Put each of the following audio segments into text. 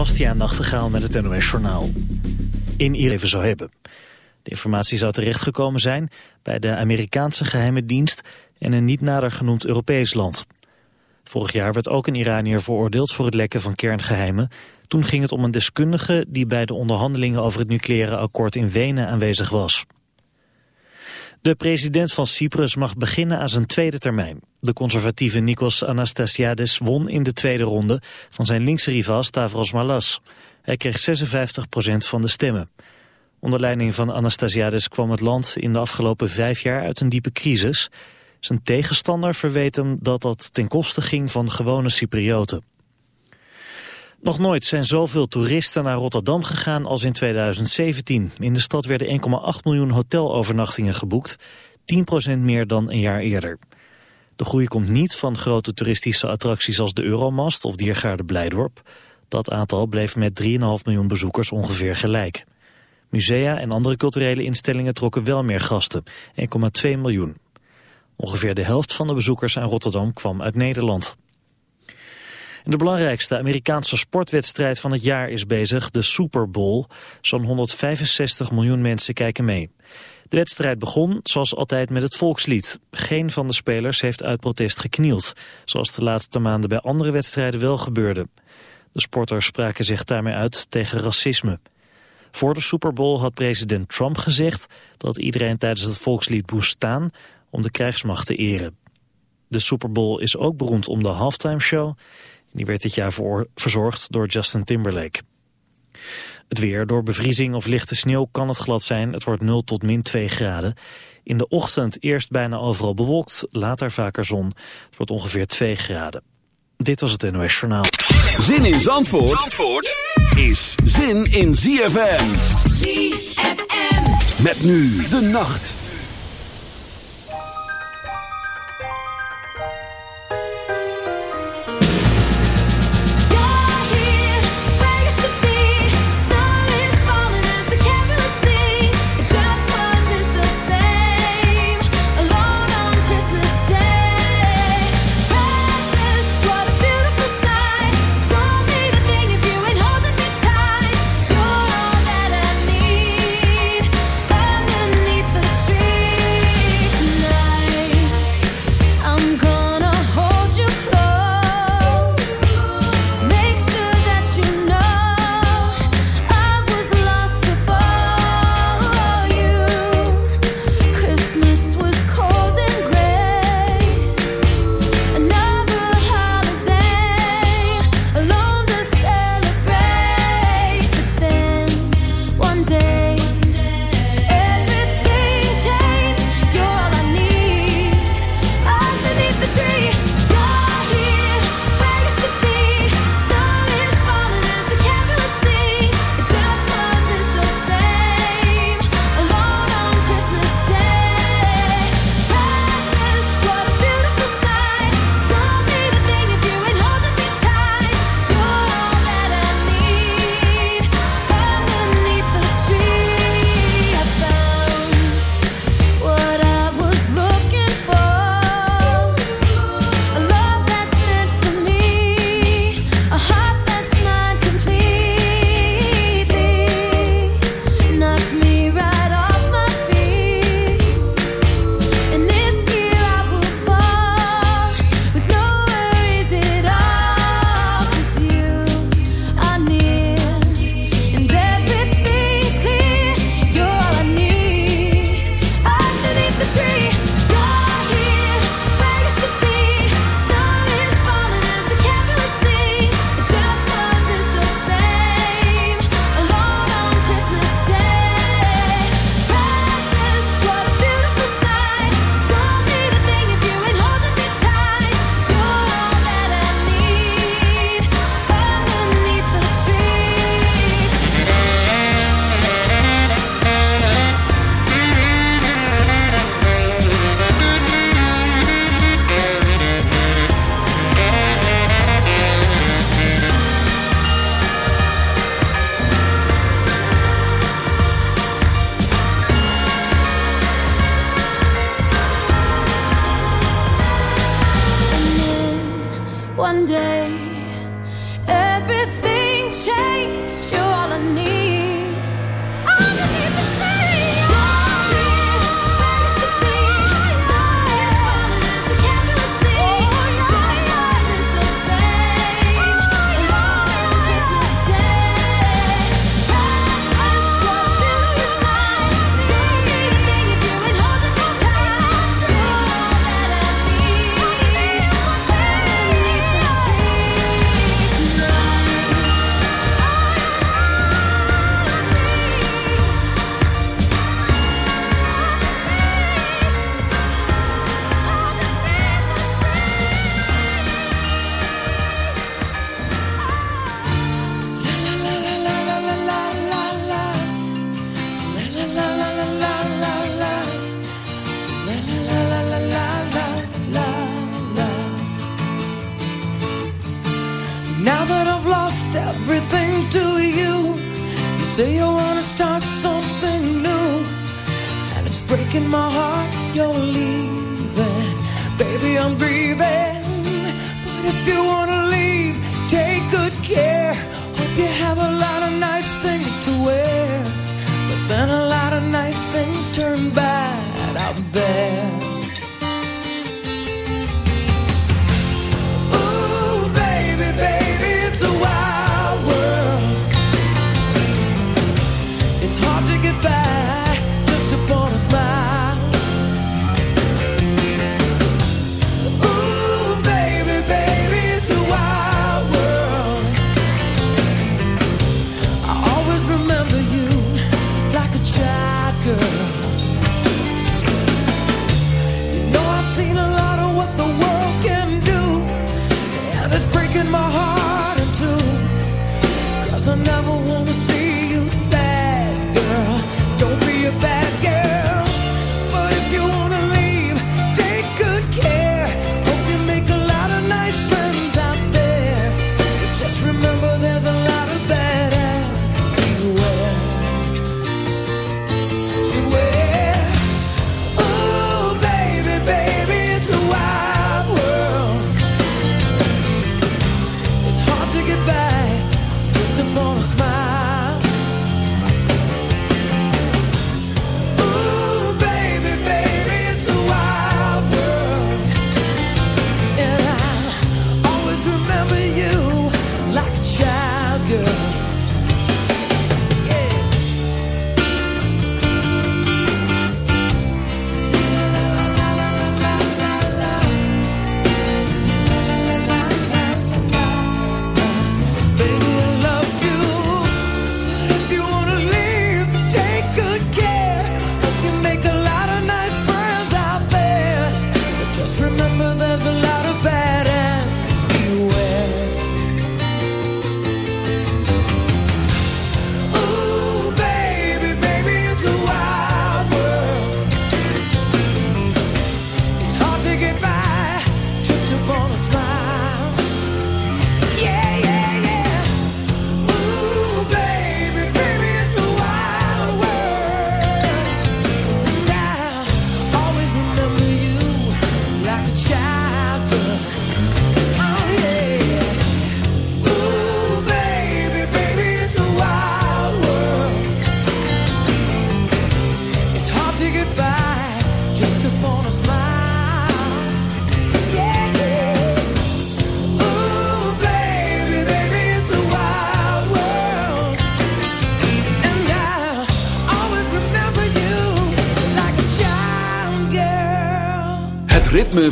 Bastiaan Nachtegaal met het NOS Journaal. In Iran zou hebben. De informatie zou terechtgekomen zijn bij de Amerikaanse geheime dienst en een niet nader genoemd Europees land. Vorig jaar werd ook een Iranier veroordeeld voor het lekken van kerngeheimen. Toen ging het om een deskundige die bij de onderhandelingen over het nucleaire akkoord in Wenen aanwezig was. De president van Cyprus mag beginnen aan zijn tweede termijn. De conservatieve Nikos Anastasiades won in de tweede ronde van zijn linkse rival Stavros Malas. Hij kreeg 56% van de stemmen. Onder leiding van Anastasiades kwam het land in de afgelopen vijf jaar uit een diepe crisis. Zijn tegenstander verweet hem dat dat ten koste ging van gewone Cyprioten. Nog nooit zijn zoveel toeristen naar Rotterdam gegaan als in 2017. In de stad werden 1,8 miljoen hotelovernachtingen geboekt, 10% meer dan een jaar eerder. De groei komt niet van grote toeristische attracties als de Euromast of Diergaarde Blijdorp. Dat aantal bleef met 3,5 miljoen bezoekers ongeveer gelijk. Musea en andere culturele instellingen trokken wel meer gasten, 1,2 miljoen. Ongeveer de helft van de bezoekers aan Rotterdam kwam uit Nederland. De belangrijkste Amerikaanse sportwedstrijd van het jaar is bezig, de Super Bowl. Zo'n 165 miljoen mensen kijken mee. De wedstrijd begon, zoals altijd, met het volkslied. Geen van de spelers heeft uit protest geknield, zoals de laatste maanden bij andere wedstrijden wel gebeurde. De sporters spraken zich daarmee uit tegen racisme. Voor de Super Bowl had president Trump gezegd dat iedereen tijdens het volkslied moest staan om de krijgsmacht te eren. De Super Bowl is ook beroemd om de halftime show. Die werd dit jaar verzorgd door Justin Timberlake. Het weer, door bevriezing of lichte sneeuw kan het glad zijn. Het wordt 0 tot min 2 graden. In de ochtend eerst bijna overal bewolkt, later vaker zon. Het wordt ongeveer 2 graden. Dit was het NOS Journaal. Zin in Zandvoort, Zandvoort is zin in ZFM. ZFM. Met nu de nacht.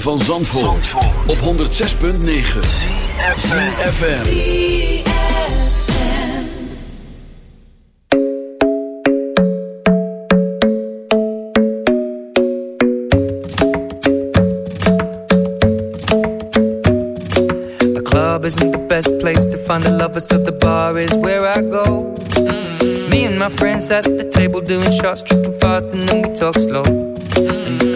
Van Zandvoort, Zandvoort. op 106.9 CFFM The club isn't the best place to find the lovers So the bar is where I go mm. Me and my friends at the table doing shots Tripping fast and then we talk slow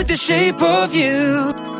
with the shape of you.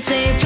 safe.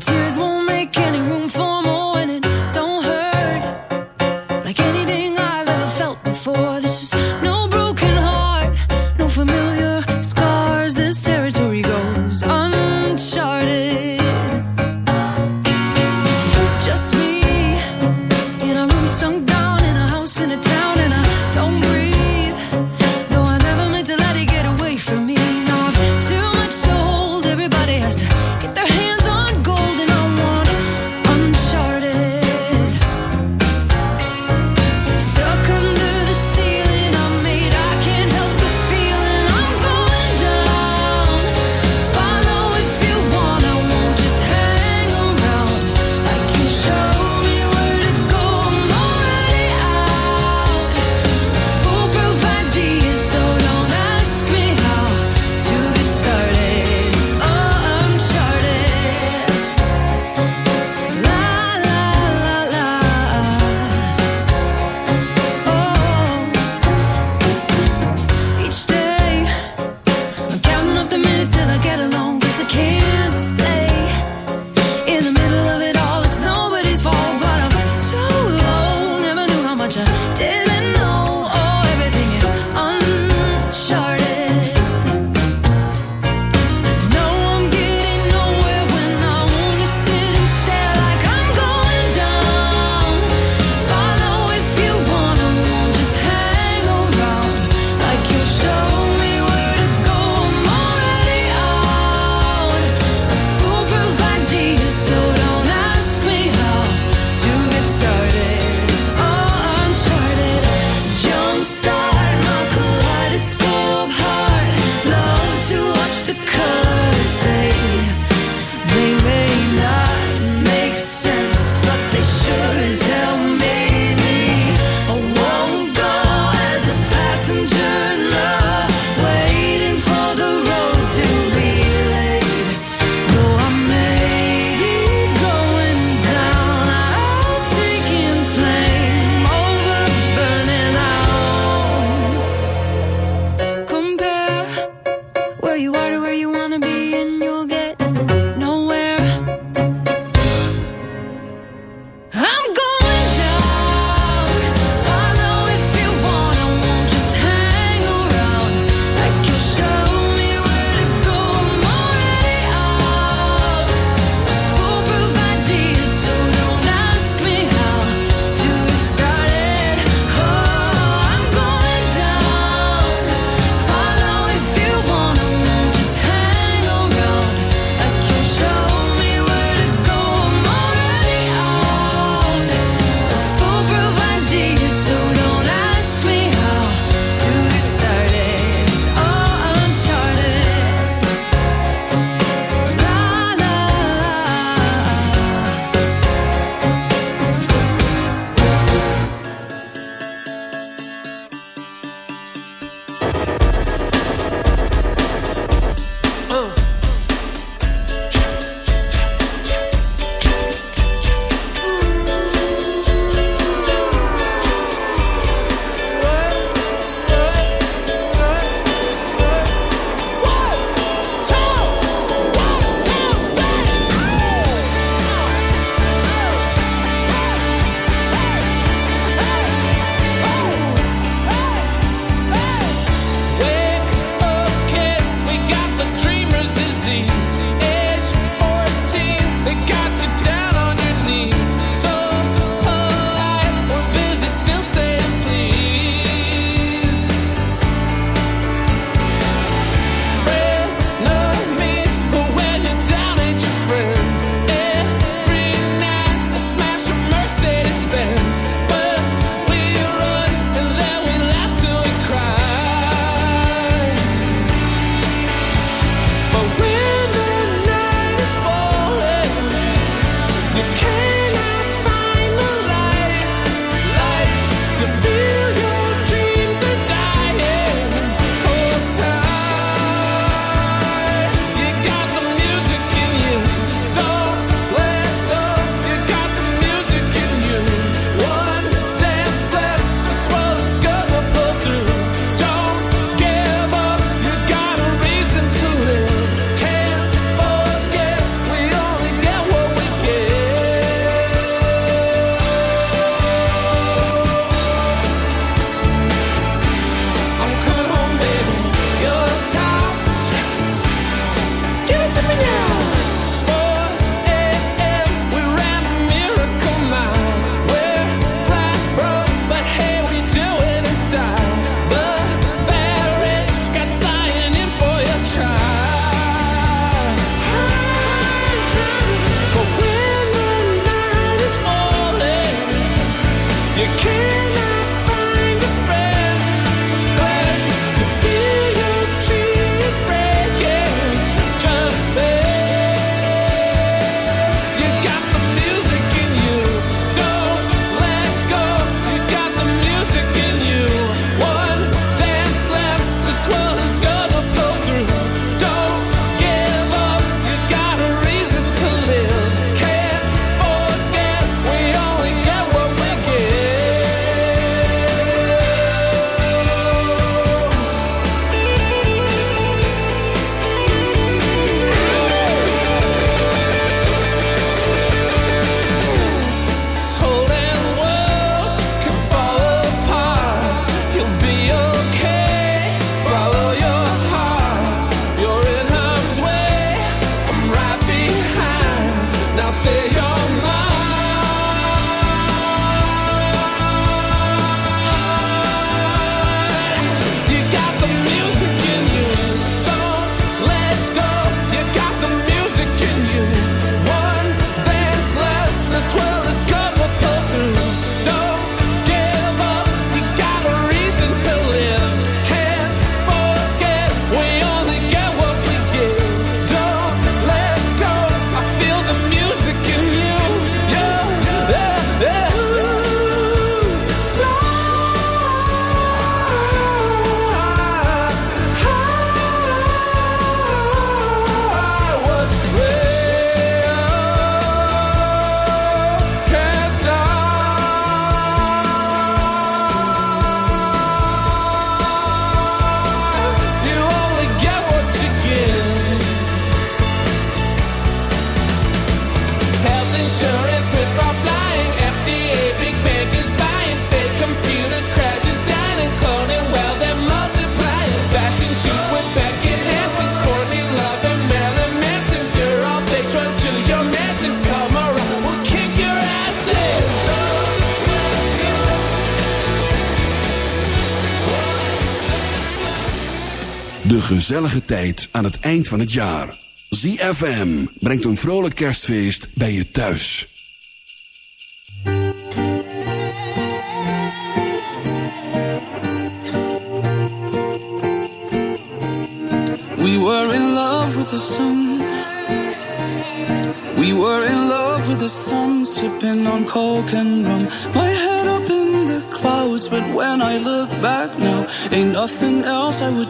Tears won't make gezellige tijd aan het eind van het jaar. ZFM brengt een vrolijk kerstfeest bij je thuis. We were in love with the sun. We were in love with the sun, sipping on coke and rum. My head up in the clouds, but when I look back now, ain't nothing else I would.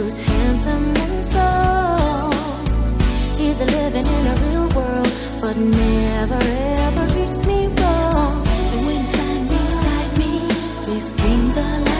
who's handsome and strong. He's living in a real world, but never ever treats me wrong. And when he's beside me, these dreams are like.